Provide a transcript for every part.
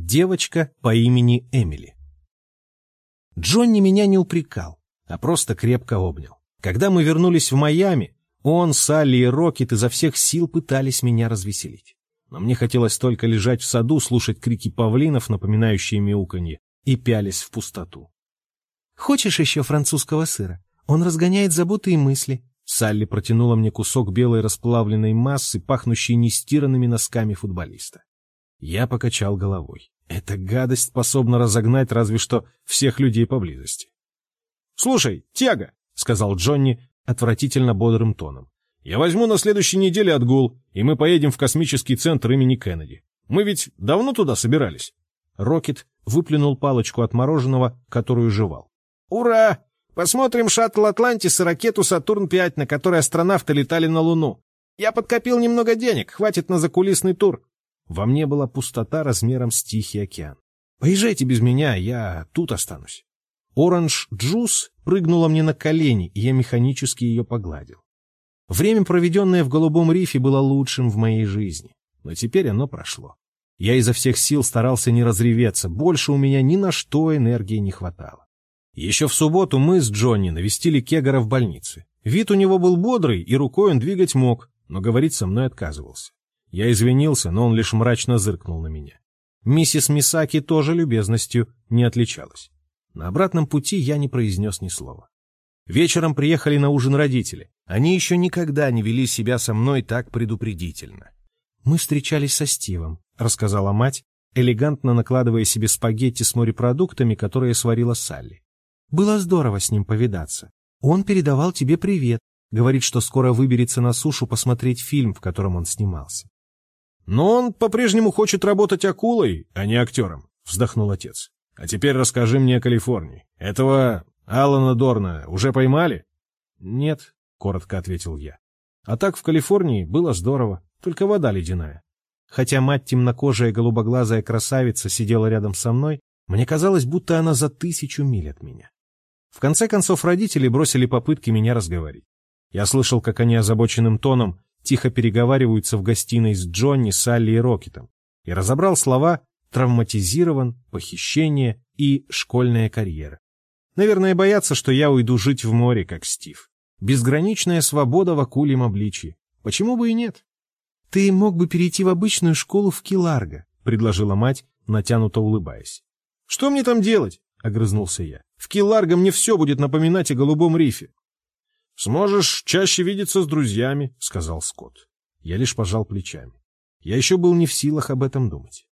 Девочка по имени Эмили. Джонни меня не упрекал, а просто крепко обнял. Когда мы вернулись в Майами, он, Салли и Рокет изо всех сил пытались меня развеселить. Но мне хотелось только лежать в саду, слушать крики павлинов, напоминающие мяуканье, и пялись в пустоту. «Хочешь еще французского сыра? Он разгоняет заботы и мысли». Салли протянула мне кусок белой расплавленной массы, пахнущей нестиранными носками футболиста. Я покачал головой. Эта гадость способна разогнать разве что всех людей поблизости. — Слушай, тяга, — сказал Джонни отвратительно бодрым тоном. — Я возьму на следующей неделе отгул, и мы поедем в космический центр имени Кеннеди. Мы ведь давно туда собирались? Рокет выплюнул палочку от мороженого, которую жевал. — Ура! Посмотрим шаттл «Атлантис» и ракету «Сатурн-5», на которой астронавты летали на Луну. Я подкопил немного денег, хватит на закулисный тур. Во мне была пустота размером с Тихий океан. «Поезжайте без меня, я тут останусь». Оранж Джус прыгнула мне на колени, и я механически ее погладил. Время, проведенное в Голубом рифе, было лучшим в моей жизни, но теперь оно прошло. Я изо всех сил старался не разреветься, больше у меня ни на что энергии не хватало. Еще в субботу мы с Джонни навестили Кегора в больнице. Вид у него был бодрый, и рукой он двигать мог, но говорить со мной отказывался. Я извинился, но он лишь мрачно зыркнул на меня. Миссис Мисаки тоже любезностью не отличалась. На обратном пути я не произнес ни слова. Вечером приехали на ужин родители. Они еще никогда не вели себя со мной так предупредительно. «Мы встречались со Стивом», — рассказала мать, элегантно накладывая себе спагетти с морепродуктами, которые сварила Салли. «Было здорово с ним повидаться. Он передавал тебе привет, говорит, что скоро выберется на сушу посмотреть фильм, в котором он снимался. «Но он по-прежнему хочет работать акулой, а не актером», — вздохнул отец. «А теперь расскажи мне о Калифорнии. Этого Алана Дорна уже поймали?» «Нет», — коротко ответил я. «А так в Калифорнии было здорово, только вода ледяная. Хотя мать темнокожая голубоглазая красавица сидела рядом со мной, мне казалось, будто она за тысячу миль от меня. В конце концов, родители бросили попытки меня разговорить. Я слышал, как они озабоченным тоном тихо переговариваются в гостиной с Джонни, Салли и Рокетом, и разобрал слова «травматизирован», «похищение» и «школьная карьера». Наверное, боятся, что я уйду жить в море, как Стив. Безграничная свобода в акульем обличье. Почему бы и нет? — Ты мог бы перейти в обычную школу в Киларго, — предложила мать, натянуто улыбаясь. — Что мне там делать? — огрызнулся я. — В Киларго мне все будет напоминать о голубом рифе. «Сможешь чаще видеться с друзьями», — сказал Скотт. Я лишь пожал плечами. Я еще был не в силах об этом думать.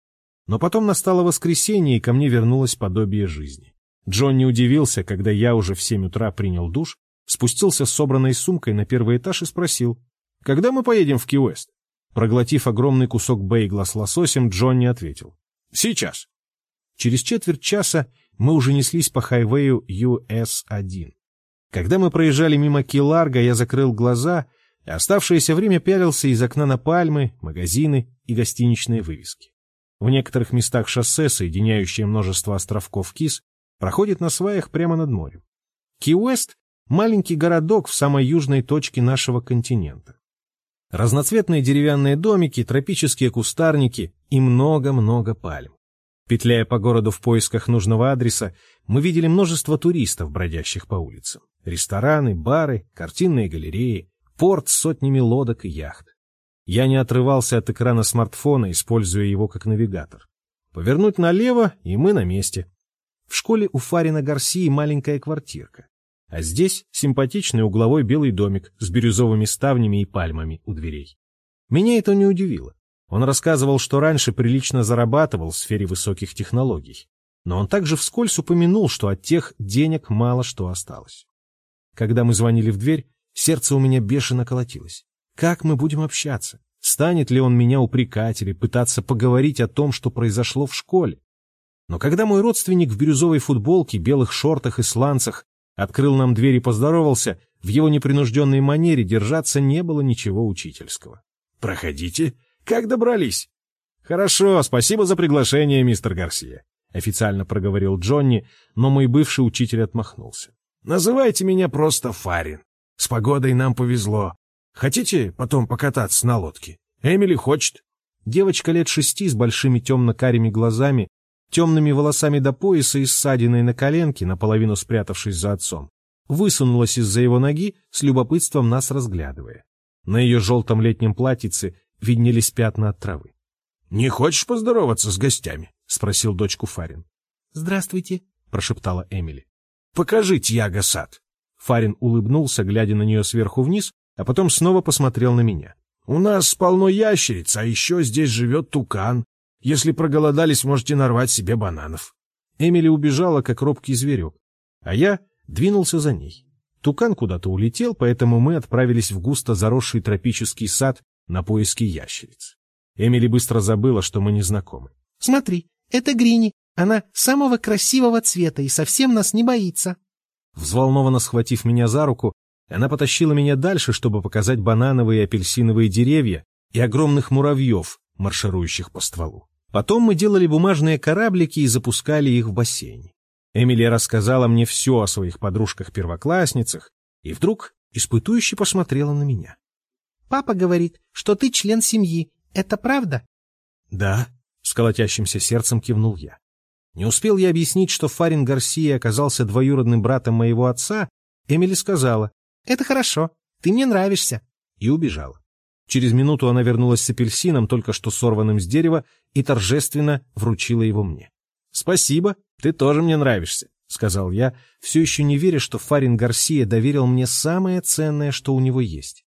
Но потом настало воскресенье, и ко мне вернулось подобие жизни. Джонни удивился, когда я уже в семь утра принял душ, спустился с собранной сумкой на первый этаж и спросил, «Когда мы поедем в Ки-Уэст?» Проглотив огромный кусок бейгла с лососем, Джонни ответил, «Сейчас». Через четверть часа мы уже неслись по хайвею US-1. Когда мы проезжали мимо Киларга, я закрыл глаза, и оставшееся время пялился из окна на пальмы, магазины и гостиничные вывески. В некоторых местах шоссе, соединяющее множество островков Кис, проходит на сваях прямо над морем. Ки-Уэст — маленький городок в самой южной точке нашего континента. Разноцветные деревянные домики, тропические кустарники и много-много пальм. Петляя по городу в поисках нужного адреса, мы видели множество туристов, бродящих по улицам. Рестораны, бары, картинные галереи, порт с сотнями лодок и яхт. Я не отрывался от экрана смартфона, используя его как навигатор. Повернуть налево, и мы на месте. В школе у Фарина Гарсии маленькая квартирка. А здесь симпатичный угловой белый домик с бирюзовыми ставнями и пальмами у дверей. Меня это не удивило. Он рассказывал, что раньше прилично зарабатывал в сфере высоких технологий. Но он также вскользь упомянул, что от тех денег мало что осталось. Когда мы звонили в дверь, сердце у меня бешено колотилось. Как мы будем общаться? Станет ли он меня упрекать или пытаться поговорить о том, что произошло в школе? Но когда мой родственник в бирюзовой футболке, белых шортах и сланцах открыл нам дверь и поздоровался, в его непринужденной манере держаться не было ничего учительского. «Проходите», как добрались? Хорошо, спасибо за приглашение, мистер Гарсия, официально проговорил Джонни, но мой бывший учитель отмахнулся. Называйте меня просто Фарин. С погодой нам повезло. Хотите потом покататься на лодке? Эмили хочет. Девочка лет шести с большими темно-карими глазами темными волосами до пояса и ссадиной на коленке, наполовину спрятавшись за отцом, высунулась из-за его ноги, с любопытством нас разглядывая. На ее желтом летнем платьице виднелись пятна от травы. — Не хочешь поздороваться с гостями? — спросил дочку Фарин. — Здравствуйте, — прошептала Эмили. — Покажи Тьяго сад. Фарин улыбнулся, глядя на нее сверху вниз, а потом снова посмотрел на меня. — У нас полно ящериц, а еще здесь живет тукан. Если проголодались, можете нарвать себе бананов. Эмили убежала, как робкий зверек, а я двинулся за ней. Тукан куда-то улетел, поэтому мы отправились в густо заросший тропический сад на поиски ящериц. Эмили быстро забыла, что мы не знакомы. — Смотри, это Грини. Она самого красивого цвета и совсем нас не боится. Взволнованно схватив меня за руку, она потащила меня дальше, чтобы показать банановые и апельсиновые деревья и огромных муравьев, марширующих по стволу. Потом мы делали бумажные кораблики и запускали их в бассейне. Эмилия рассказала мне все о своих подружках-первоклассницах, и вдруг испытующе посмотрела на меня. «Папа говорит, что ты член семьи. Это правда?» «Да», — с колотящимся сердцем кивнул я. Не успел я объяснить, что Фарин Гарсия оказался двоюродным братом моего отца, Эмили сказала, «Это хорошо, ты мне нравишься», и убежала. Через минуту она вернулась с апельсином, только что сорванным с дерева, и торжественно вручила его мне. «Спасибо, ты тоже мне нравишься», — сказал я, все еще не веря, что Фарин Гарсия доверил мне самое ценное, что у него есть.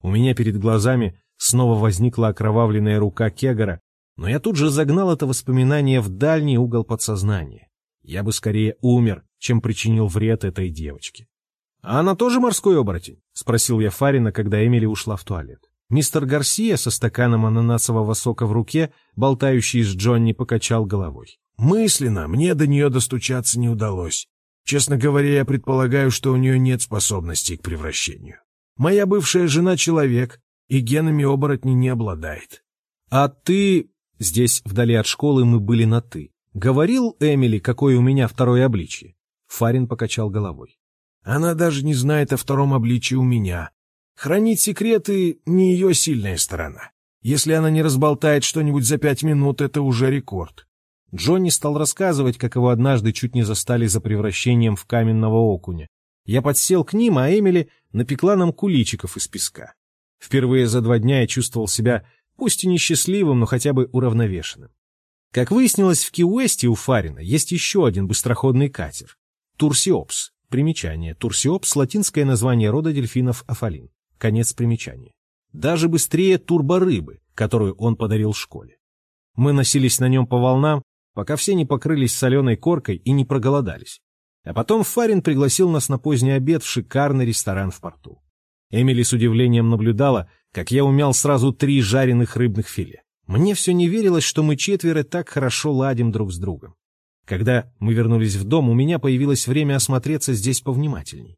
У меня перед глазами снова возникла окровавленная рука Кегора, но я тут же загнал это воспоминание в дальний угол подсознания. Я бы скорее умер, чем причинил вред этой девочке. — А она тоже морской оборотень? — спросил я Фарина, когда Эмили ушла в туалет. Мистер Гарсия со стаканом ананасового сока в руке, болтающий с Джонни, покачал головой. «Мысленно мне до нее достучаться не удалось. Честно говоря, я предполагаю, что у нее нет способностей к превращению. Моя бывшая жена — человек, и генами оборотни не обладает». «А ты...» Здесь, вдали от школы, мы были на «ты». «Говорил Эмили, какое у меня второе обличье?» Фарин покачал головой. «Она даже не знает о втором обличии у меня. Хранить секреты — не ее сильная сторона. Если она не разболтает что-нибудь за пять минут, это уже рекорд. Джонни стал рассказывать, как его однажды чуть не застали за превращением в каменного окуня. Я подсел к ним, а Эмили напекла нам куличиков из песка. Впервые за два дня я чувствовал себя, пусть и несчастливым, но хотя бы уравновешенным. Как выяснилось, в Ки-Уэсте у Фарина есть еще один быстроходный катер. Турсиопс. Примечание. Турсиопс — латинское название рода дельфинов Афалин. Конец примечания. Даже быстрее турборыбы, которую он подарил школе. Мы носились на нем по волнам, пока все не покрылись соленой коркой и не проголодались. А потом Фарин пригласил нас на поздний обед в шикарный ресторан в порту. Эмили с удивлением наблюдала, как я умял сразу три жареных рыбных филе. Мне все не верилось, что мы четверо так хорошо ладим друг с другом. Когда мы вернулись в дом, у меня появилось время осмотреться здесь повнимательней.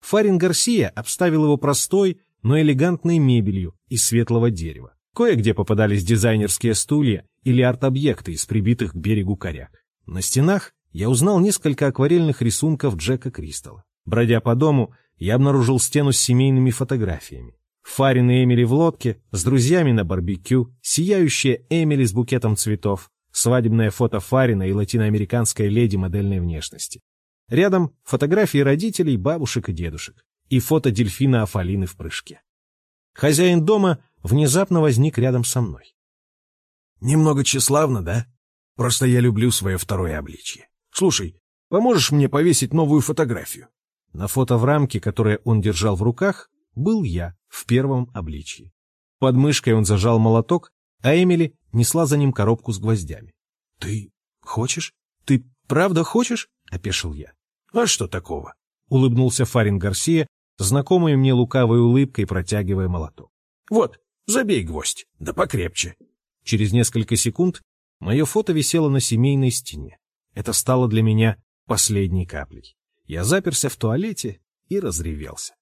Фарин Гарсия обставил его простой, но элегантной мебелью из светлого дерева. Кое-где попадались дизайнерские стулья или арт-объекты из прибитых к берегу коряк. На стенах я узнал несколько акварельных рисунков Джека Кристалла. Бродя по дому, я обнаружил стену с семейными фотографиями. Фарин и Эмили в лодке, с друзьями на барбекю, сияющая Эмили с букетом цветов, свадебное фото Фарина и латиноамериканская леди модельной внешности. Рядом фотографии родителей, бабушек и дедушек и фото дельфина Афалины в прыжке. Хозяин дома внезапно возник рядом со мной. «Немного тщеславно, да? Просто я люблю свое второе обличье. Слушай, поможешь мне повесить новую фотографию?» На фото в рамке, которое он держал в руках, был я в первом обличье. Под мышкой он зажал молоток, а Эмили несла за ним коробку с гвоздями. — Ты хочешь? Ты правда хочешь? — опешил я. А что такого? Улыбнулся Фарин Гарсия, знакомой мне лукавой улыбкой протягивая молоток. Вот, забей гвоздь, да покрепче. Через несколько секунд мое фото висело на семейной стене. Это стало для меня последней каплей. Я заперся в туалете и разревелся.